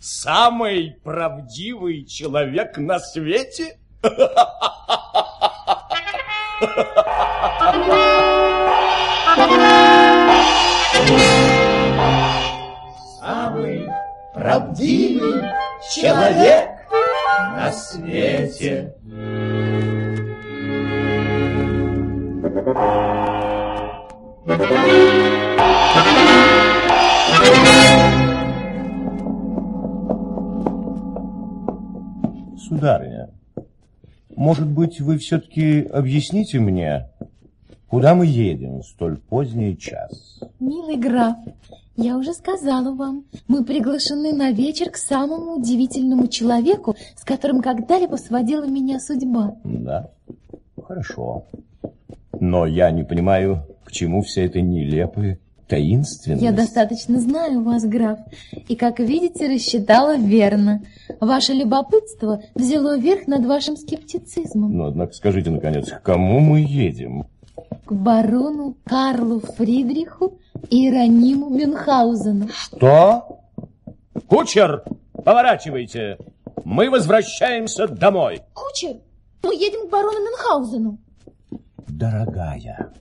Самый правдивый человек на свете? Самый правдивый человек на свете. Сударыня, может быть, вы все-таки объясните мне, куда мы едем в столь поздний час? Милый граф, я уже сказала вам, мы приглашены на вечер к самому удивительному человеку, с которым когда-либо сводила меня судьба. Да, хорошо. Но я не понимаю, к чему вся эта нелепая таинственность. Я достаточно знаю вас, граф, и, как видите, рассчитала верно. Ваше любопытство взяло верх над вашим скептицизмом. Ну, однако, скажите, наконец, к кому мы едем? К барону Карлу Фридриху и Раниму Мюнхгаузену. Что? Кучер, поворачивайте. Мы возвращаемся домой. Кучер, мы едем к барону Мюнхгаузену. Дорогая,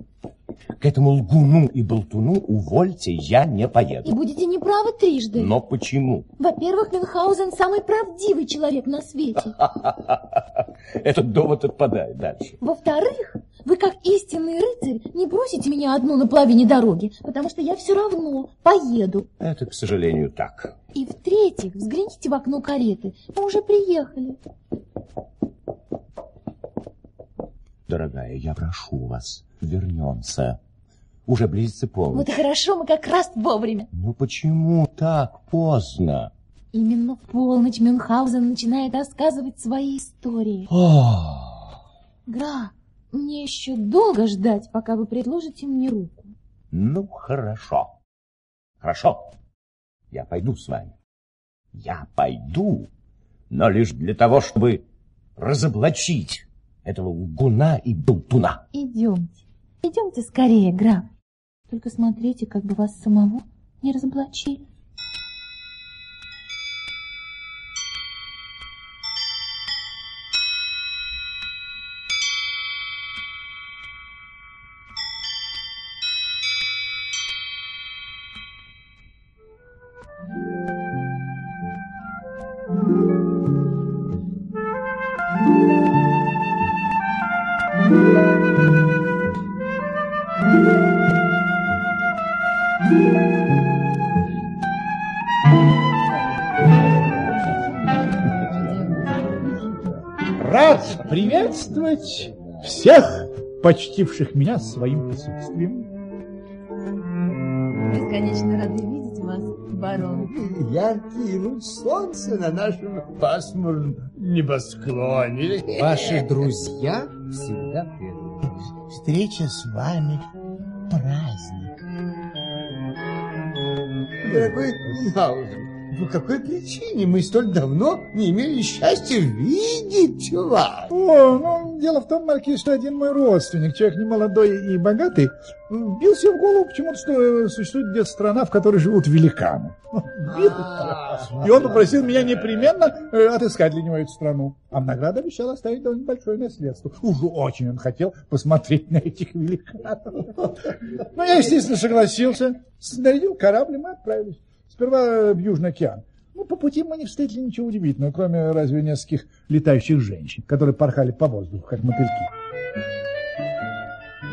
к этому лгуну и болтуну увольте, я не И поеду. будете неправы трижды. Но почему? Во-первых, Мюнхгаузен самый правдивый человек на свете. Этот довод отпадает дальше. Во-вторых, вы как истинный рыцарь не бросите меня одну на половине дороги, потому что я все равно поеду. Это, к сожалению, так. И в-третьих, взгляните в окно кареты. Мы уже приехали. Дорогая, я прошу вас, вернемся. Уже близится полночь. Вот и хорошо, мы как раз вовремя. Ну почему так поздно? Именно в полночь Мюнхгаузен начинает рассказывать свои истории. Гра, мне еще долго ждать, пока вы предложите мне руку. ну хорошо. Хорошо. Я пойду с вами. Я пойду, но лишь для того, чтобы разоблачить этого лгуна и болтуна. Идемте, идемте скорее, граф. Только смотрите, как бы вас самого не разоблачили. Приветствовать всех, почтивших меня своим присутствием. Бесконечно рады видеть вас, барон. Яркий луч солнца на нашем пасмурном небосклоне. Ваши друзья всегда предан. Встреча с вами праздник. Дорогой Мюнхгаузен, по какой причине мы столь давно не имели счастья видеть вас? О, ну, дело в том, Маркиз, что один мой родственник, человек немолодой и богатый, бил себе в голову почему-то, что существует где-то страна, в которой живут великаны. И он попросил меня непременно э, отыскать для него эту страну. А в награду обещал оставить довольно большое наследство. Уж очень он хотел посмотреть на этих великанов. Ну, я, естественно, согласился. Снарядил корабль, и мы отправились. Сперва в Южный океан. Ну, по пути мы не встретили ничего удивительного, кроме разве нескольких летающих женщин, которые порхали по воздуху, как мотыльки.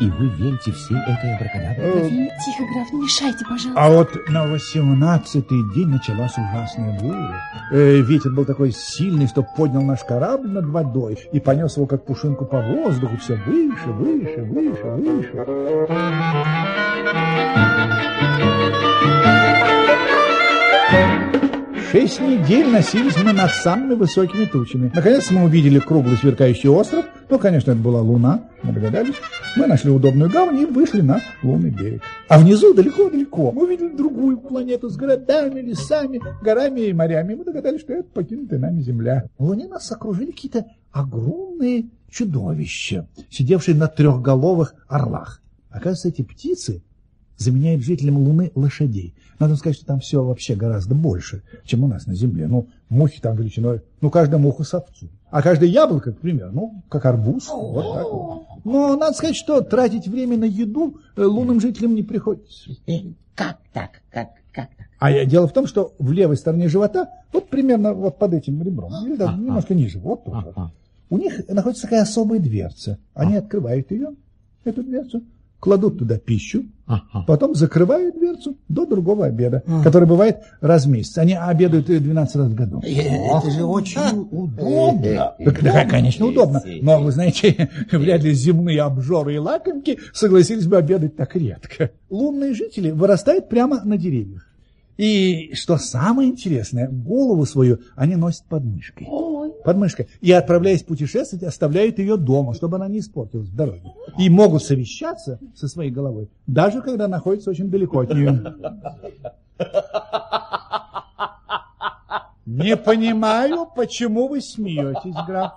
И вы верите всей этой абракадабре? Э, Тихо, граф, не мешайте, пожалуйста. А вот на восемнадцатый день началась ужасная буря. Э, ветер был такой сильный, что поднял наш корабль над водой и понес его, как пушинку, по воздуху все выше, выше, выше, выше. Шесть недель носились мы над самыми высокими тучами. Наконец мы увидели круглый сверкающий остров. Ну, конечно, это была луна, мы догадались. Мы нашли удобную гавань и вышли на лунный берег. А внизу, далеко-далеко, мы увидели другую планету с городами, лесами, горами и морями. Мы догадались, что это покинутая нами Земля. В луне нас окружили какие-то огромные чудовища, сидевшие на трехголовых орлах. Оказывается, эти птицы заменяет жителям Луны лошадей. Надо сказать, что там все вообще гораздо больше, чем у нас на Земле. Ну, мухи там величиной, ну, каждая муха с овцу. А каждое яблоко, к примеру, ну, как арбуз. Вот так вот. Но надо сказать, что тратить время на еду э, лунным жителям не приходится. Как так? Как, как так? А дело в том, что в левой стороне живота, вот примерно вот под этим ребром, или даже немножко ниже, вот тут, вот, у них находится такая особая дверца. Они открывают ее, эту дверцу, кладут туда пищу, потом закрывают дверцу до другого обеда, который бывает раз в месяц. Они обедают э, 12 раз в году. Это же очень удобно. Так, да, конечно, удобно. Но, вы знаете, вряд ли земные обжоры и лакомки согласились бы обедать так редко. Лунные жители вырастают прямо на деревьях. И что самое интересное, голову свою они носят под мышкой. Под мышкой. И, отправляясь путешествовать, оставляют ее дома, чтобы она не испортилась в дороге. И могут совещаться со своей головой, даже когда находятся очень далеко от нее. Не понимаю, почему вы смеетесь, граф.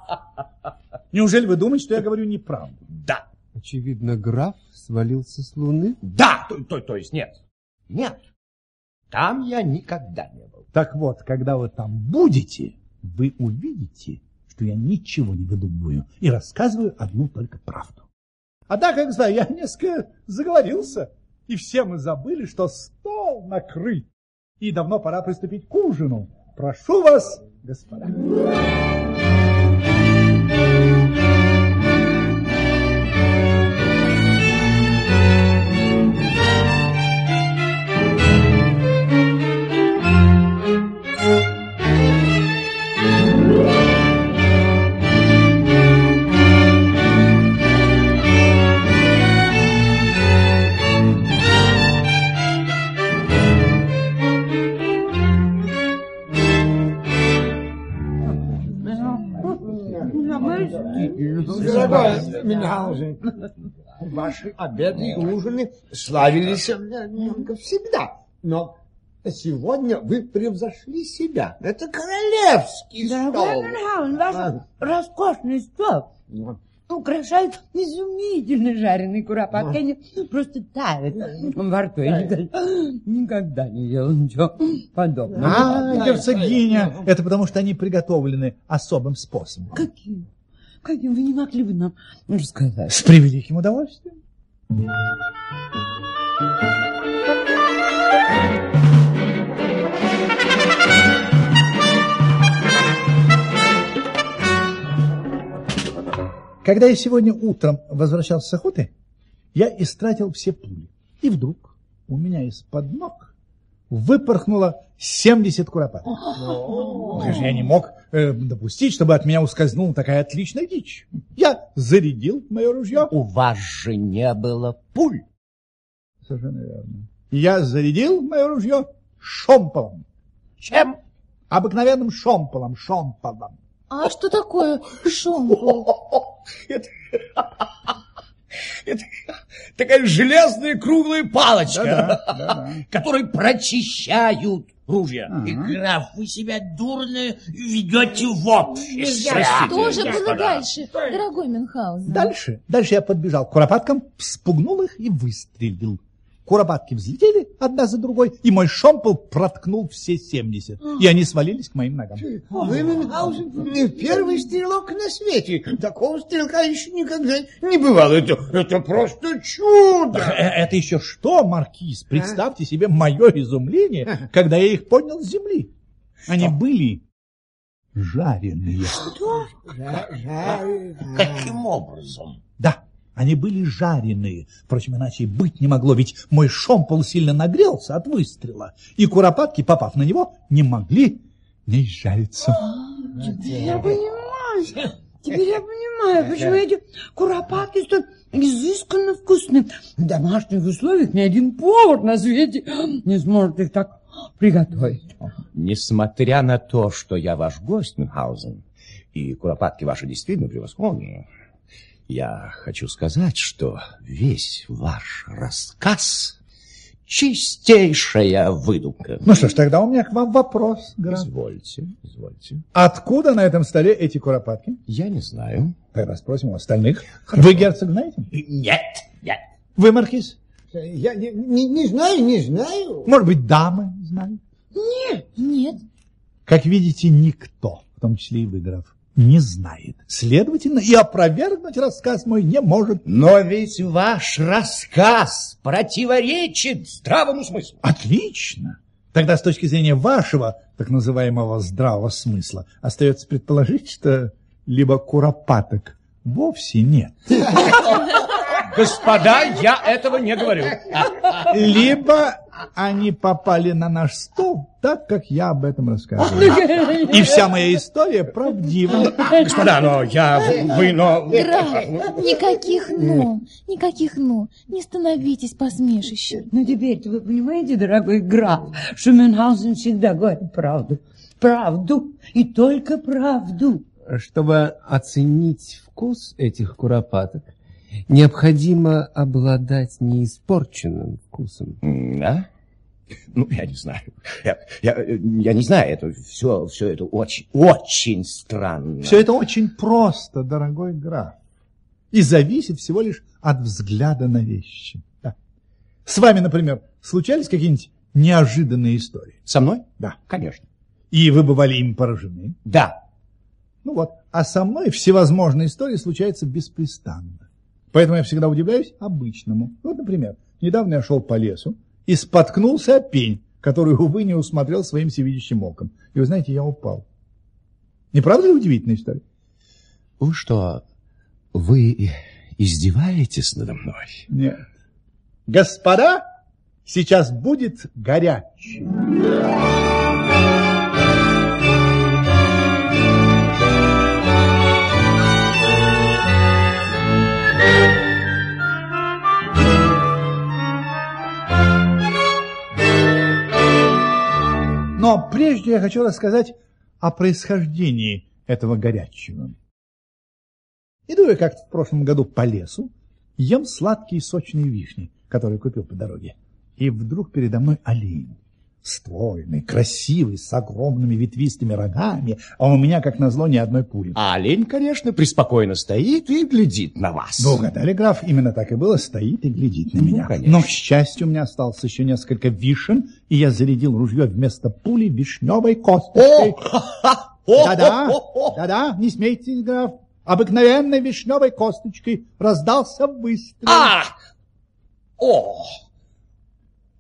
Неужели вы думаете, что я говорю неправду? Да, Очевидно, граф свалился с луны. да, то, то- то есть нет. Нет, там я никогда не был. Так вот, когда вы там будете, вы увидите, что я ничего не выдумываю и рассказываю одну только правду. А так, как знаю, я несколько заговорился, и все мы забыли, что стол накрыт, и давно пора приступить к ужину. Прошу вас, господа. Дорогой Мюнхгаузен, ваши обеды и ужины славились немного всегда. Но сегодня вы превзошли себя. Это королевский Дорогой стол. Мюнхгаузен, ваш А. роскошный стол украшают изумительно жареные куропатки. Они просто тают во рту. Я никогда, никогда не ел ничего подобного. А, герцогиня, это потому что они приготовлены особым способом. Каким? Каким вы не могли бы нам рассказать? С превеликим удовольствием. Когда я сегодня утром возвращался с охоты, я истратил все пули. И вдруг у меня из-под ног выпорхнуло 70 куропаток. Конечно, я не мог э, допустить, чтобы от меня ускользнула такая отличная дичь. Я зарядил мое ружье. У вас же не было пуль. Совершенно верно. Я зарядил мое ружье шомполом. Чем? Обыкновенным шомполом, шомполом. А что такое шомпол? Это, это такая железная круглая палочка, Да-да, да-да. которой прочищают ружья. Ага. И, граф, вы себя дурно ведете в обществе. Что же было дальше, дорогой Мюнхгаузен? Дальше, дальше я подбежал к куропаткам, спугнул их и выстрелил. Куропатки взлетели одна за другой, и мой шомпол проткнул все 70. И они свалились к моим ногам. Вы, Мюнхгаузен, не первый стрелок на свете. Такого стрелка еще никогда не бывало. Это, это просто чудо. Э, Это еще что, маркиз? Представьте себе мое изумление, когда я их поднял с земли. Они были жареные. Каким образом? Да, они были жареные. Впрочем, иначе и быть не могло, ведь мой шомпол сильно нагрелся от выстрела, и куропатки, попав на него, не могли не изжариться. Теперь я понимаю. Теперь я понимаю, почему эти куропатки столь изысканно вкусны. В домашних условиях ни один повар на свете не сможет их так приготовить. Несмотря на то, что я ваш гость, Мюнхгаузен, и куропатки ваши действительно превосходные, я хочу сказать, что весь ваш рассказ — чистейшая выдумка. Ну что ж, тогда у меня к вам вопрос, граф. Извольте, извольте. Откуда на этом столе эти куропатки? Я не знаю. Тогда спросим у остальных. Вы, герцог, знаете? Нет, нет. Вы, маркиз? Я не, не, не знаю, не знаю. Может быть, дамы знают? Нет. Как видите, никто, в том числе и вы, граф, не знает. Следовательно, и опровергнуть рассказ мой не может. Но ведь ваш рассказ противоречит здравому смыслу. Отлично. Тогда с точки зрения вашего так называемого здравого смысла остается предположить, что либо куропаток вовсе нет, Господа, я этого не говорю. либо они попали на наш стол так, как я об этом рассказываю. И вся моя история правдива. Господа, но я, вы, но... Граф, никаких «но», никаких «но». Не становитесь посмешищем. Ну, теперь-то вы понимаете, дорогой граф, что Мюнхгаузен всегда говорит правду. Правду и только правду. Чтобы оценить вкус этих куропаток, необходимо обладать неиспорченным вкусом. Да? Ну, я не знаю. Я, я, я не знаю, это все, все это очень, очень странно. Все это очень просто, дорогой граф. И зависит всего лишь от взгляда на вещи. Да. С вами, например, случались какие-нибудь неожиданные истории? Со мной? Да. Конечно. И вы бывали им поражены? Да. Ну вот. А со мной всевозможные истории случаются беспрестанно. Поэтому я всегда удивляюсь обычному. Вот, например, недавно я шел по лесу и споткнулся о пень, который, увы, не усмотрел своим всевидящим оком. И вы знаете, я упал. Не правда ли удивительная история? Вы что, вы издеваетесь надо мной? Нет. Господа, сейчас будет горячий. Прежде я хочу рассказать о происхождении этого горячего. Иду я как-то в прошлом году по лесу, ем сладкие сочные вишни, которые купил по дороге. И вдруг передо мной олень. Стройный, красивый, с огромными ветвистыми рогами, а у меня, как назло, ни одной пули. А олень, конечно, преспокойно стоит и глядит на вас. Вы угадали, граф, именно так и было, стоит и глядит на Ну, меня. конечно. Но, к счастью, у меня осталось еще несколько вишен, и я зарядил ружье вместо пули вишневой косточкой. Да-да, да-да, не смейтесь, граф. Обыкновенной вишневой косточкой раздался выстрел. А! О!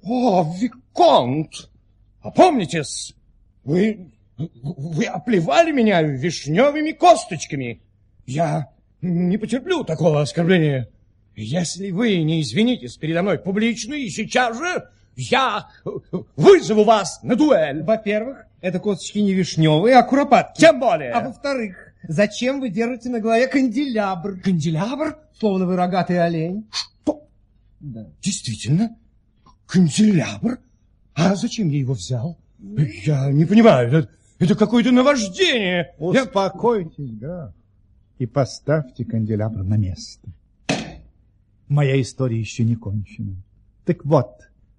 О, Виконт! Опомнитесь, вы, вы оплевали меня вишневыми косточками. Я не потерплю такого оскорбления. Если вы не извинитесь передо мной публично и сейчас же, я вызову вас на дуэль. Во-первых, это косточки не вишневые, а куропатки. Тем более. А во-вторых, зачем вы держите на голове канделябр? Канделябр? Словно вы рогатый олень. Что? Действительно, канделябр? А зачем я его взял? Я не понимаю, это, это какое-то наваждение. Я- Успокойтесь, граф, и поставьте канделябр на место. Моя история еще не кончена. Так вот,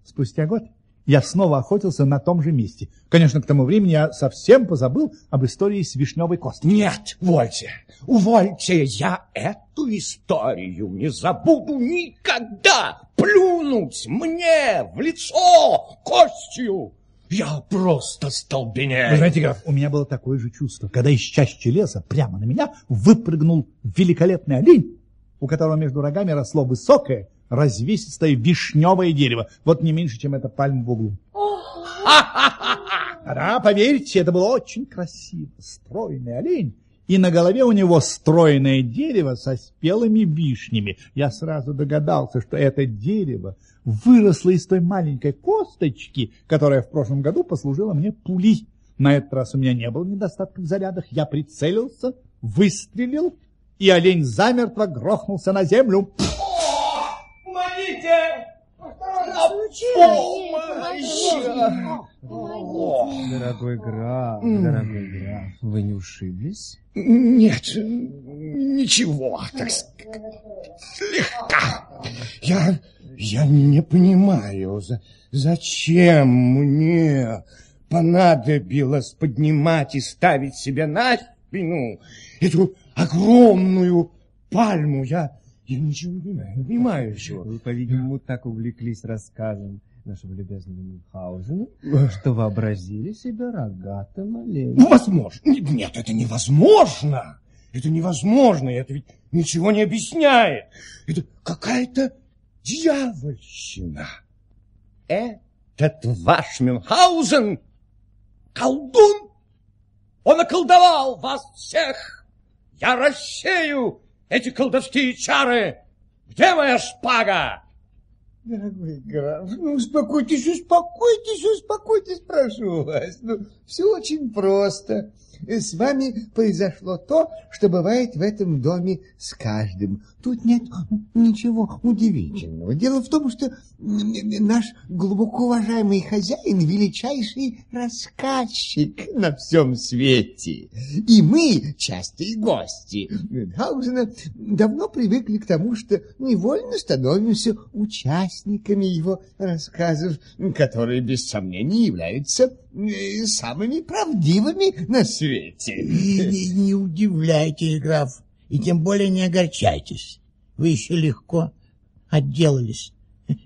спустя год я снова охотился на том же месте. Конечно, к тому времени я совсем позабыл об истории с вишневой косточкой. Нет, увольте, увольте, я эту историю не забуду никогда. Плюнуть мне в лицо костью. Я просто Вы столбенею. знаете, граф, у меня было такое же чувство, когда из чащи леса прямо на меня выпрыгнул великолепный олень, у которого между рогами росло высокое, развесистое вишневое дерево, вот не меньше, чем эта пальма в углу. Да, поверьте, это было очень красиво. Стройный олень, и на голове у него стройное дерево со спелыми вишнями. Я сразу догадался, что это дерево выросло из той маленькой косточки, которая в прошлом году послужила мне пулей. На этот раз у меня не было недостатка в зарядах. Я прицелился, выстрелил, и олень замертво грохнулся на землю. Помогите! Дорогой граф, дорогой граф, вы не ушиблись? Нет, ничего, так слегка. Я, я не понимаю, за- зачем мне понадобилось поднимать и ставить себе на спину эту огромную пальму. Я, Я ничего не понимаю, не понимаю чего. Вы, по-видимому, так увлеклись рассказом нашего любезного Мюнхгаузена, что вообразили себя рогатым оленем. Ну, возможно. Нет, нет, это невозможно. Это невозможно, это ведь ничего не объясняет. Это какая-то дьявольщина. Этот ваш Мюнхгаузен колдун. Он околдовал вас всех. Я рассею эти колдовские чары. Где моя шпага? Дорогой граф, ну успокойтесь, успокойтесь, успокойтесь, прошу вас. Ну, все очень просто. С вами произошло то, что бывает в этом доме с каждым. Тут нет ничего удивительного. Дело в том, что наш глубоко уважаемый хозяин величайший рассказчик на всем свете. И мы, частые гости Мюнхгаузена, давно привыкли к тому, что невольно становимся участниками его рассказов, которые, без сомнения, являются самыми правдивыми на свете. Не, не, не удивляйтесь, граф, и тем более не огорчайтесь. Вы еще легко отделались.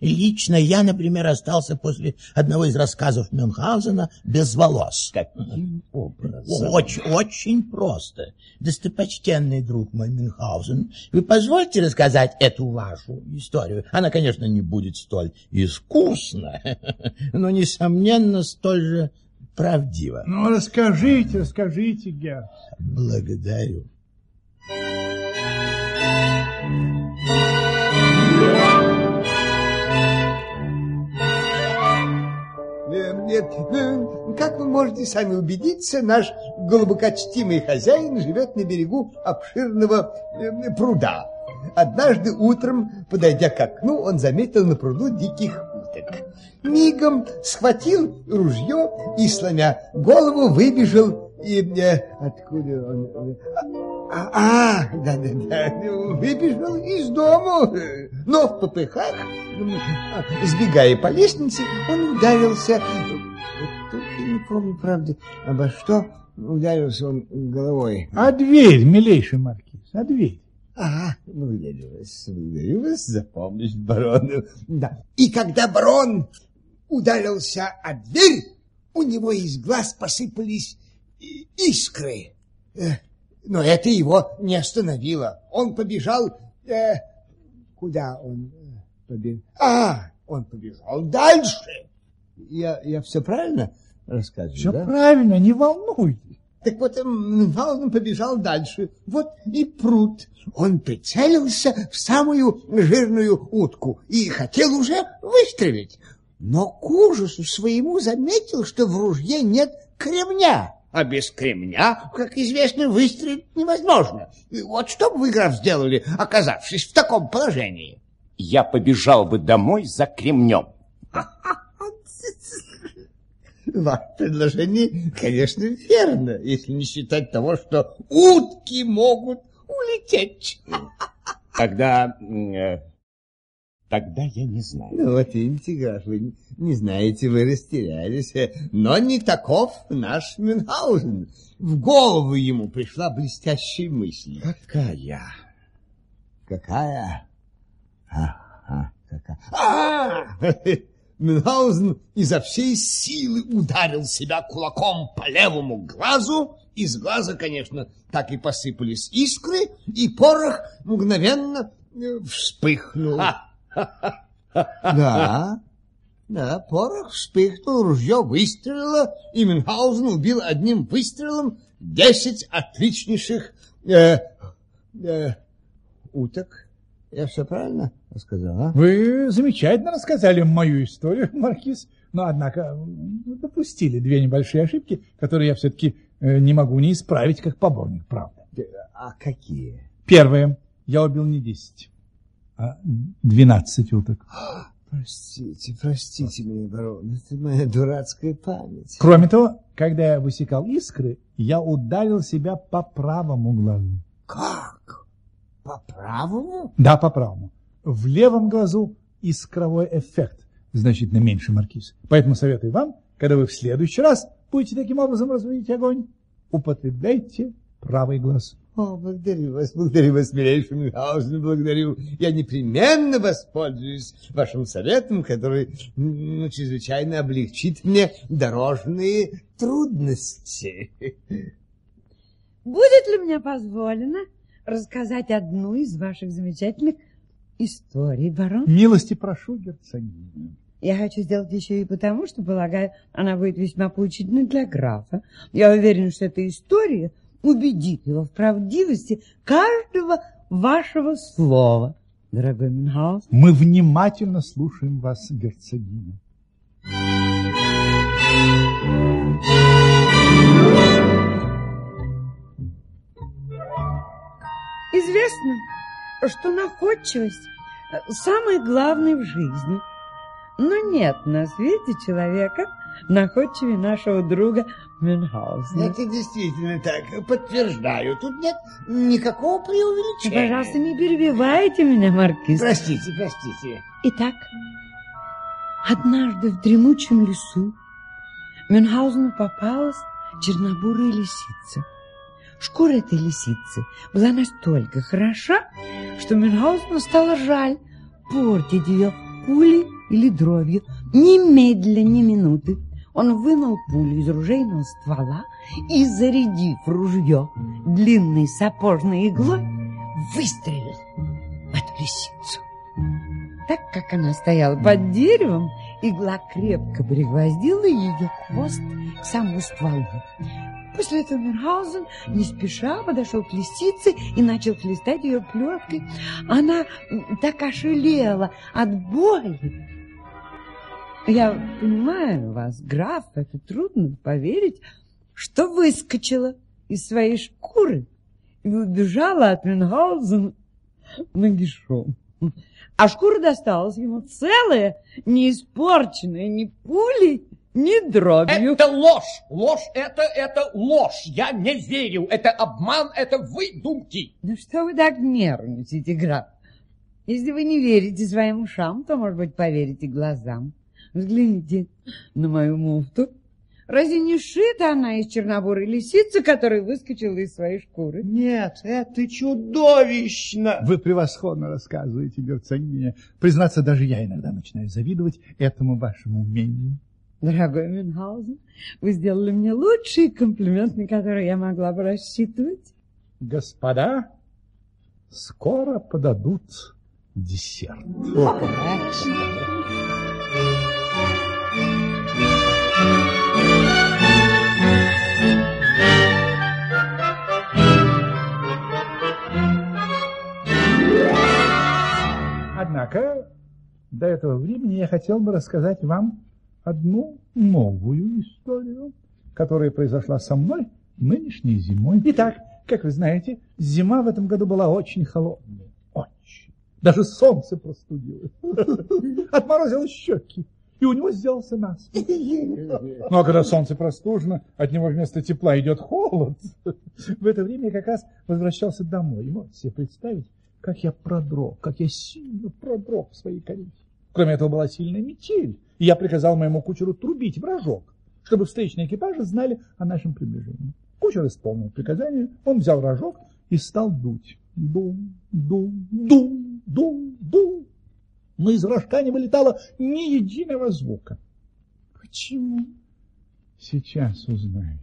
Лично я, например, остался после одного из рассказов Мюнхгаузена без волос. Каким образом? Очень, очень просто. Достопочтенный друг мой Мюнхгаузен, вы позвольте рассказать эту вашу историю? Она, конечно, не будет столь искусна, но, несомненно, столь же правдива. Ну, расскажите, расскажите, Герр. Благодарю. Нет, как вы можете сами убедиться, наш глубокочтимый хозяин живет на берегу обширного э, пруда. Однажды утром, подойдя к окну, он заметил на пруду диких уток. Мигом схватил ружье и, сломя голову, выбежал и... Э, откуда он... А, а, да, да, да, выбежал из дому, но в попыхах, сбегая по лестнице, он ударился, не помню, правда, обо что ударился он головой. А дверь, милейший маркиз, а дверь? Ага, благодарю вас, благодарю вас за помощь, барон. Да. И когда барон ударился о дверь, у него из глаз посыпались искры. Но это его не остановило. Он побежал... Э, куда он побежал? А, он побежал дальше. Я, я все правильно рассказываю, Все да? правильно, не волнуйтесь. Так вот, Мюнхгаузен побежал дальше. Вот и пруд. Он прицелился в самую жирную утку и хотел уже выстрелить. Но к ужасу своему заметил, что в ружье нет кремня. А без кремня, как известно, выстрелить невозможно. И вот что бы вы, граф, сделали, оказавшись в таком положении? Я побежал бы домой за кремнем. Ваше предложение, конечно, верно, если не считать того, что утки могут улететь. Тогда... э, Тогда я не знаю. Ну вот видите, граф, вы не- знаете, вы растерялись. Но не таков наш Мюнхгаузен. В голову ему пришла блестящая мысль. Какая? Какая? Ага, какая? А! Мюнхгаузен изо всей силы ударил себя кулаком по левому глазу. Из глаза, конечно, так и посыпались искры, и порох мгновенно э, вспыхнул. Да, да, порох вспыхнул, ружье выстрелило, и Мюнхгаузен убил одним выстрелом десять отличнейших э, э, уток. Я все правильно сказал, а? Вы замечательно рассказали мою историю, маркиз, но, однако, допустили две небольшие ошибки, которые я все-таки э, не могу не исправить как поборник, правда. А какие? Первое. Я убил не 10, а 12 уток. Простите, простите меня, барон, это моя дурацкая память. Кроме того, когда я высекал искры, я ударил себя по правому глазу. Как? По правому? Да, по правому. В левом глазу искровой эффект значительно меньше, маркиз. Поэтому советую вам, когда вы в следующий раз будете таким образом разводить огонь, употребляйте правый глаз. О, благодарю вас, благодарю вас, милейший Мюнхгаузен, благодарю. Я непременно воспользуюсь вашим советом, который ну, чрезвычайно облегчит мне дорожные трудности. Будет ли мне позволено рассказать одну из ваших замечательных историй, барон? Милости прошу, герцогиня. Я хочу сделать еще и потому, что, полагаю, она будет весьма поучительной для графа. Я уверен, что эта история убедит его в правдивости каждого вашего слова, дорогой Мюнхгаузен. Мы внимательно слушаем вас, герцогиня. Известно, что находчивость самое главное в жизни. Но нет на свете человека находчивее нашего друга Мюнхгаузена. Это действительно так, подтверждаю. Тут нет никакого преувеличения. Пожалуйста, не перебивайте меня, маркиз. Простите, простите. Итак, однажды в дремучем лесу Мюнхгаузену попалась чернобурая лисица. Шкура этой лисицы была настолько хороша, что Мюнхгаузену стало жаль портить ее пулей или дровью. Немедля, ни минуты он вынул пулю из ружейного ствола и, зарядив ружье длинной сапожной иглой, выстрелил в эту лисицу. Так как она стояла под деревом, игла крепко пригвоздила ее хвост к самому стволу. После этого Мюнхгаузен не спеша подошел к лисице и начал хлестать ее плеткой. Она так ошалела от боли. Я понимаю вас, граф, это трудно поверить, что выскочила из своей шкуры и убежала от Мюнхгаузена нагишом. А шкура досталась ему целая, не испорченная ни пулей, ни дробью. Это ложь! Ложь это, это ложь! Я не верю! Это обман, это выдумки! Ну что вы так нервничаете, граф? Если вы не верите своим ушам, то, может быть, поверите глазам. Взгляните на мою муфту. Разве не шита она из чернобурой лисицы, которая выскочила из своей шкуры? Нет, это чудовищно. Вы превосходно рассказываете, герцогиня. Признаться, даже я иногда начинаю завидовать этому вашему умению. Дорогой Мюнхгаузен, вы сделали мне лучший комплимент, на который я могла бы рассчитывать. Господа, скоро подадут десерт. Однако до этого времени я хотел бы рассказать вам одну новую историю, которая произошла со мной нынешней зимой. Итак, как вы знаете, зима в этом году была очень холодная. Очень. Даже солнце простудило. Отморозило щеки. И у него сделался насморк. Ну, а когда солнце простужено, от него вместо тепла идет холод. В это время я как раз возвращался домой. И можете себе представить, как я продрог, как я сильно продрог в своей карете. Кроме этого была сильная метель, и я приказал моему кучеру трубить рожок, чтобы встречные экипажи знали о нашем приближении. Кучер исполнил приказание, он взял рожок и стал дуть. Дум, дум, дум, дум, дум. Но из рожка не вылетало ни единого звука. Почему? Сейчас узнаете.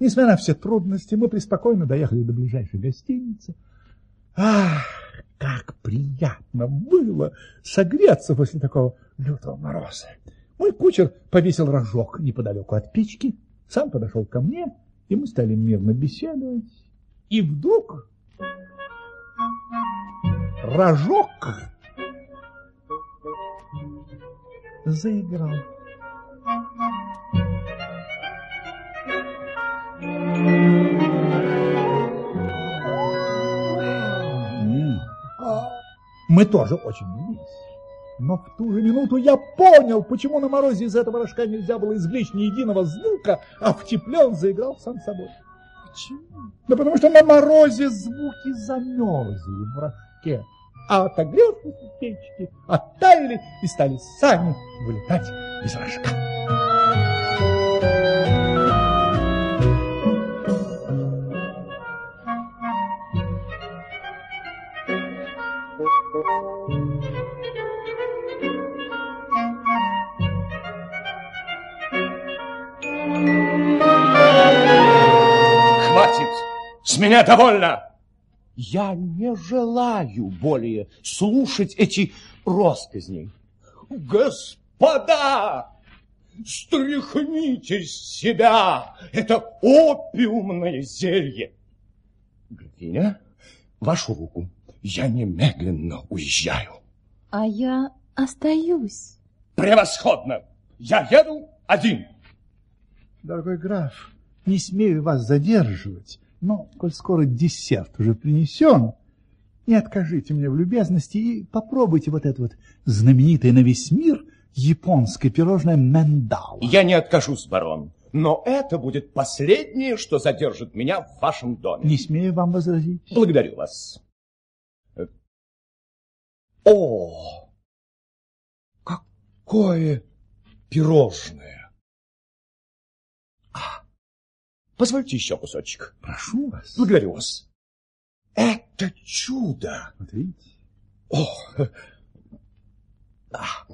Несмотря на все трудности, мы преспокойно доехали до ближайшей гостиницы. Ах, как приятно было согреться после такого лютого мороза. Мой кучер повесил рожок неподалеку от печки, сам подошел ко мне, и мы стали мирно беседовать. И вдруг рожок заиграл. Мы тоже очень удивились. Но в ту же минуту я понял, почему на морозе из этого рожка нельзя было извлечь ни единого звука, а в тепле он заиграл сам собой. Почему? Да потому что на морозе звуки замерзли в рожке, а отогревшись в печке, оттаяли и стали сами вылетать из рожка. С меня довольно! Я не желаю более слушать эти росказни. Господа, стряхните с себя это опиумное зелье. Графиня, вашу руку. Я немедленно уезжаю. А я остаюсь. Превосходно! Я еду один. Дорогой граф, не смею вас задерживать, но, коль скоро десерт уже принесен, не откажите мне в любезности и попробуйте вот это вот знаменитое на весь мир японское пирожное мендала. Я не откажусь, барон, но это будет последнее, что задержит меня в вашем доме. Не смею вам возразить. Благодарю вас. О, какое пирожное! А, позвольте еще кусочек. Прошу вас. Благодарю вас. Это чудо! Вот видите? О, а,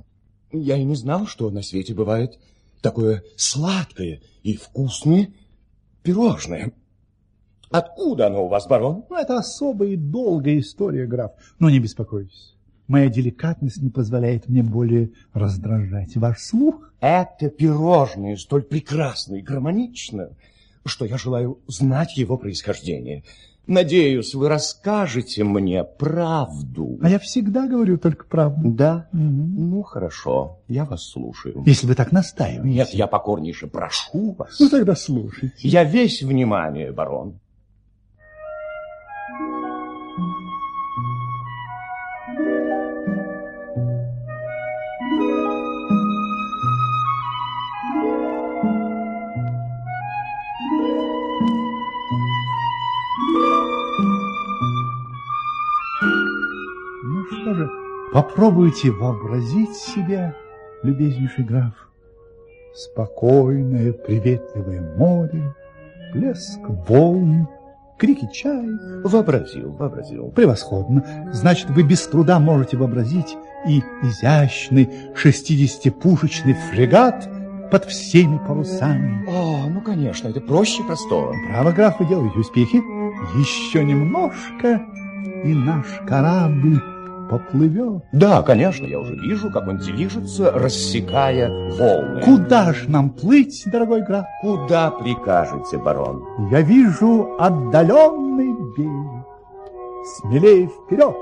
я и не знал, что на свете бывает такое сладкое и вкусное пирожное. Откуда оно у вас, барон? Ну, это особая и долгая история, граф. Но не беспокойтесь. Моя деликатность не позволяет мне более раздражать ваш слух. Это пирожное столь прекрасно и гармонично, что я желаю знать его происхождение. Надеюсь, вы расскажете мне правду. А я всегда говорю только правду. Да? Угу. Ну, хорошо, я вас слушаю. Если вы так настаиваете. Нет, я покорнейше прошу вас. Ну, тогда слушайте. Я весь внимание, барон. Попробуйте вообразить себе, любезнейший граф, спокойное, приветливое море, плеск волн, крики чаек. Вообразил, вообразил. Превосходно. Значит, вы без труда можете вообразить и изящный шестидесятипушечный фрегат под всеми парусами. О, ну, конечно, это проще простого. Право, граф, вы делаете успехи. Еще немножко, и наш корабль поплывет. Да, конечно, я уже вижу, как он движется, рассекая волны. Куда ж нам плыть, дорогой граф? Куда прикажете, барон? Я вижу отдаленный берег. Смелее вперед!